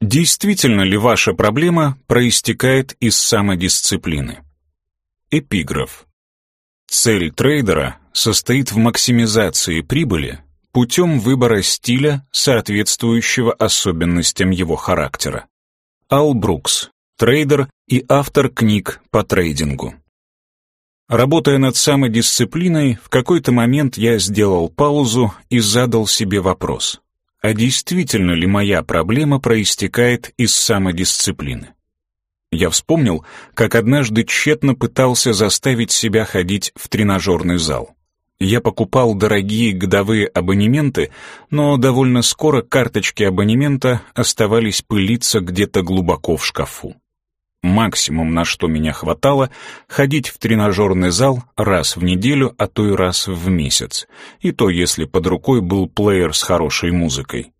Действительно ли ваша проблема проистекает из самодисциплины? Эпиграф. Цель трейдера состоит в максимизации прибыли путем выбора стиля, соответствующего особенностям его характера. Ал Брукс, трейдер и автор книг по трейдингу. Работая над самодисциплиной, в какой-то момент я сделал паузу и задал себе вопрос а действительно ли моя проблема проистекает из самодисциплины? Я вспомнил, как однажды тщетно пытался заставить себя ходить в тренажерный зал. Я покупал дорогие годовые абонементы, но довольно скоро карточки абонемента оставались пылиться где-то глубоко в шкафу. Максимум, на что меня хватало, ходить в тренажерный зал раз в неделю, а то и раз в месяц. И то, если под рукой был плеер с хорошей музыкой.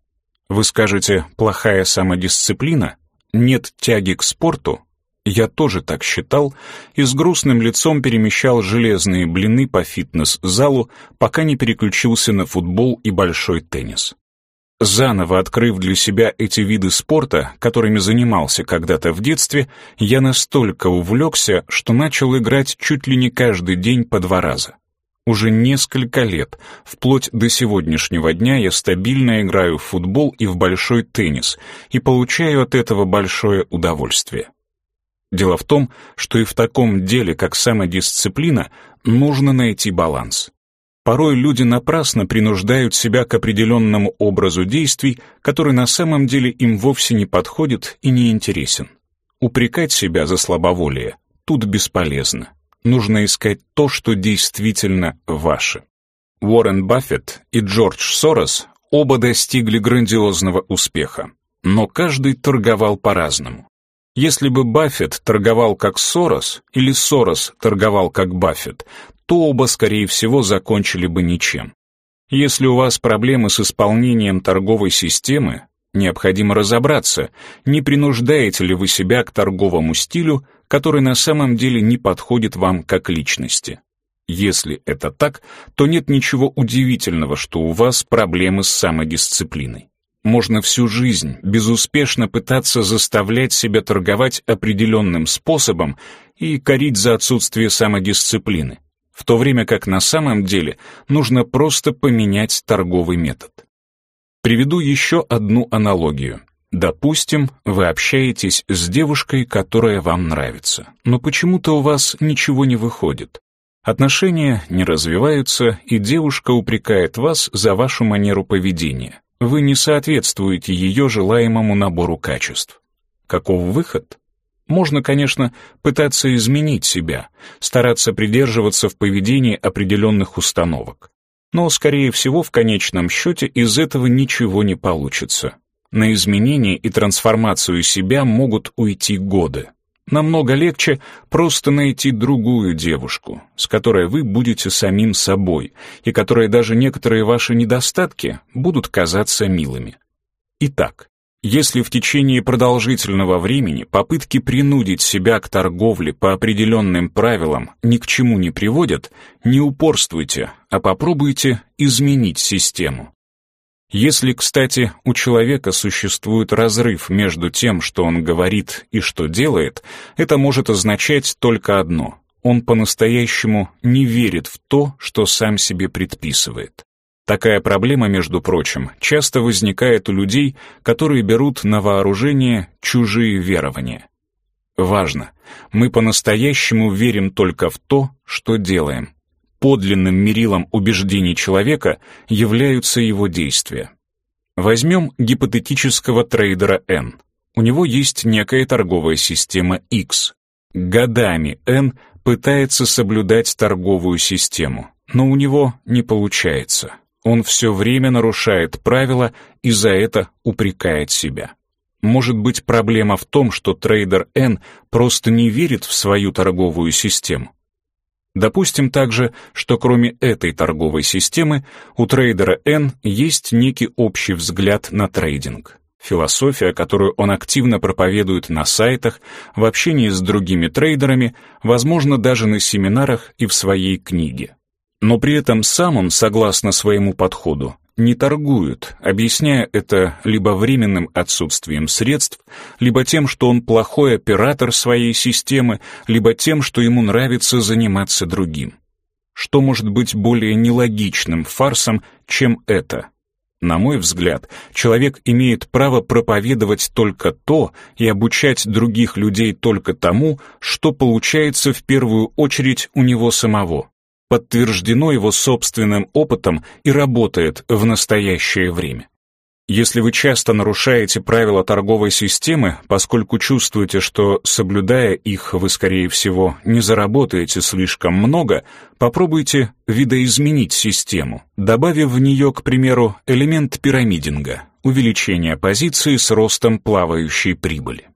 Вы скажете, плохая самодисциплина? Нет тяги к спорту? Я тоже так считал и с грустным лицом перемещал железные блины по фитнес-залу, пока не переключился на футбол и большой теннис. Заново открыв для себя эти виды спорта, которыми занимался когда-то в детстве, я настолько увлекся, что начал играть чуть ли не каждый день по два раза. Уже несколько лет, вплоть до сегодняшнего дня, я стабильно играю в футбол и в большой теннис и получаю от этого большое удовольствие. Дело в том, что и в таком деле, как самодисциплина, нужно найти баланс. Порой люди напрасно принуждают себя к определенному образу действий, который на самом деле им вовсе не подходит и не интересен. Упрекать себя за слабоволие тут бесполезно. Нужно искать то, что действительно ваше. Уоррен Баффет и Джордж Сорос оба достигли грандиозного успеха, но каждый торговал по-разному. Если бы Баффет торговал как Сорос или Сорос торговал как Баффет, то оба, скорее всего, закончили бы ничем. Если у вас проблемы с исполнением торговой системы, необходимо разобраться, не принуждаете ли вы себя к торговому стилю, который на самом деле не подходит вам как личности. Если это так, то нет ничего удивительного, что у вас проблемы с самодисциплиной. Можно всю жизнь безуспешно пытаться заставлять себя торговать определенным способом и корить за отсутствие самодисциплины в то время как на самом деле нужно просто поменять торговый метод. Приведу еще одну аналогию. Допустим, вы общаетесь с девушкой, которая вам нравится, но почему-то у вас ничего не выходит. Отношения не развиваются, и девушка упрекает вас за вашу манеру поведения. Вы не соответствуете ее желаемому набору качеств. Каков выход? Можно, конечно, пытаться изменить себя, стараться придерживаться в поведении определенных установок. Но, скорее всего, в конечном счете из этого ничего не получится. На изменение и трансформацию себя могут уйти годы. Намного легче просто найти другую девушку, с которой вы будете самим собой, и которой даже некоторые ваши недостатки будут казаться милыми. Итак, если в течение продолжительного времени попытки принудить себя к торговле по определенным правилам ни к чему не приводят, не упорствуйте, а попробуйте изменить систему. Если, кстати, у человека существует разрыв между тем, что он говорит и что делает, это может означать только одно — он по-настоящему не верит в то, что сам себе предписывает. Такая проблема, между прочим, часто возникает у людей, которые берут на вооружение чужие верования. Важно, мы по-настоящему верим только в то, что делаем. Подлинным мерилом убеждений человека являются его действия. Возьмем гипотетического трейдера N. У него есть некая торговая система X. Годами N пытается соблюдать торговую систему, но у него не получается. Он все время нарушает правила и за это упрекает себя. Может быть, проблема в том, что трейдер N просто не верит в свою торговую систему. Допустим также, что кроме этой торговой системы у трейдера N есть некий общий взгляд на трейдинг. Философия, которую он активно проповедует на сайтах, в общении с другими трейдерами, возможно, даже на семинарах и в своей книге. Но при этом сам он, согласно своему подходу, не торгуют, объясняя это либо временным отсутствием средств, либо тем, что он плохой оператор своей системы, либо тем, что ему нравится заниматься другим. Что может быть более нелогичным фарсом, чем это? На мой взгляд, человек имеет право проповедовать только то и обучать других людей только тому, что получается в первую очередь у него самого, подтверждено его собственным опытом и работает в настоящее время. Если вы часто нарушаете правила торговой системы, поскольку чувствуете, что, соблюдая их, вы, скорее всего, не заработаете слишком много, попробуйте видоизменить систему, добавив в нее, к примеру, элемент пирамидинга, увеличение позиции с ростом плавающей прибыли.